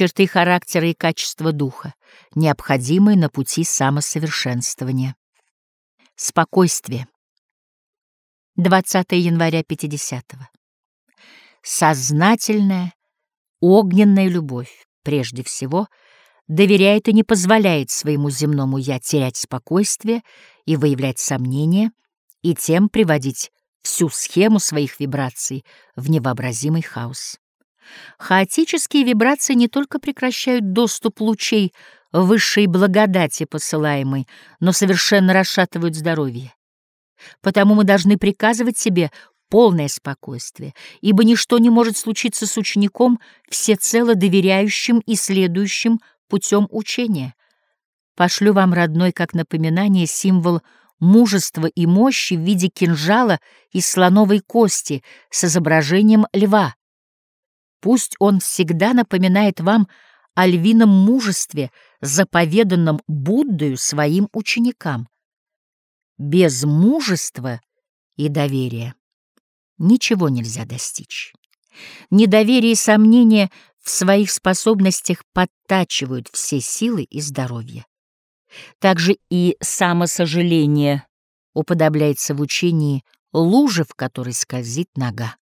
черты характера и качества духа, необходимые на пути самосовершенствования. Спокойствие. 20 января 50 -го. Сознательная, огненная любовь, прежде всего, доверяет и не позволяет своему земному «я» терять спокойствие и выявлять сомнения, и тем приводить всю схему своих вибраций в невообразимый хаос. Хаотические вибрации не только прекращают доступ лучей высшей благодати посылаемой, но совершенно расшатывают здоровье. Потому мы должны приказывать себе полное спокойствие, ибо ничто не может случиться с учеником, всецело доверяющим и следующим путем учения. Пошлю вам, родной, как напоминание, символ мужества и мощи в виде кинжала из слоновой кости с изображением льва. Пусть он всегда напоминает вам о львином мужестве, заповеданном Буддою своим ученикам. Без мужества и доверия ничего нельзя достичь. Недоверие и сомнения в своих способностях подтачивают все силы и здоровье. Также и самосожаление уподобляется в учении луже, в которой скользит нога.